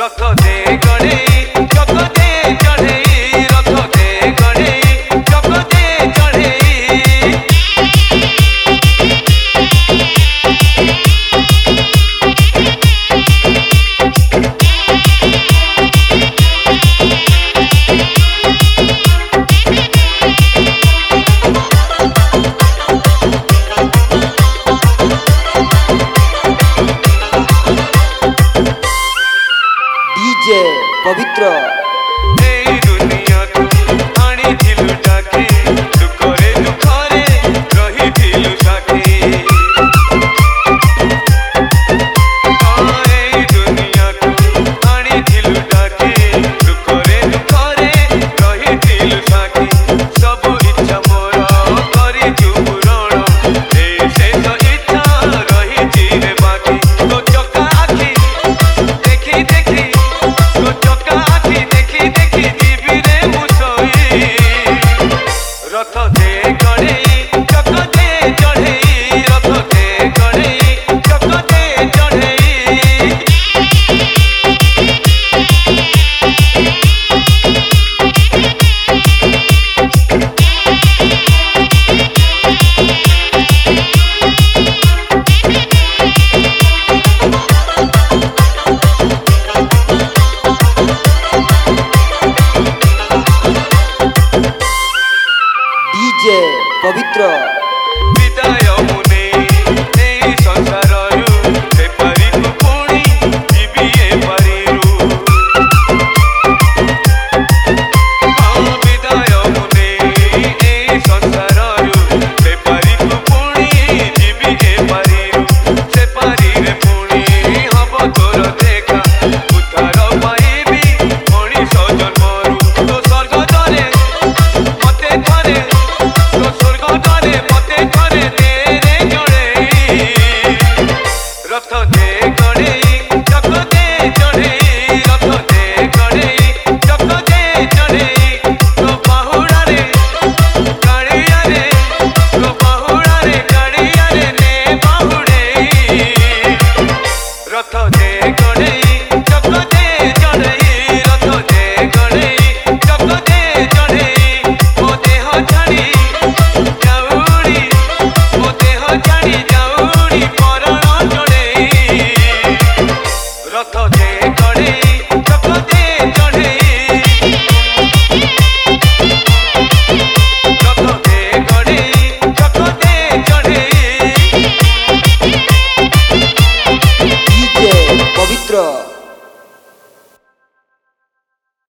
Rakha de DJ पवित्र। दुनिया को Doctor পবিত্র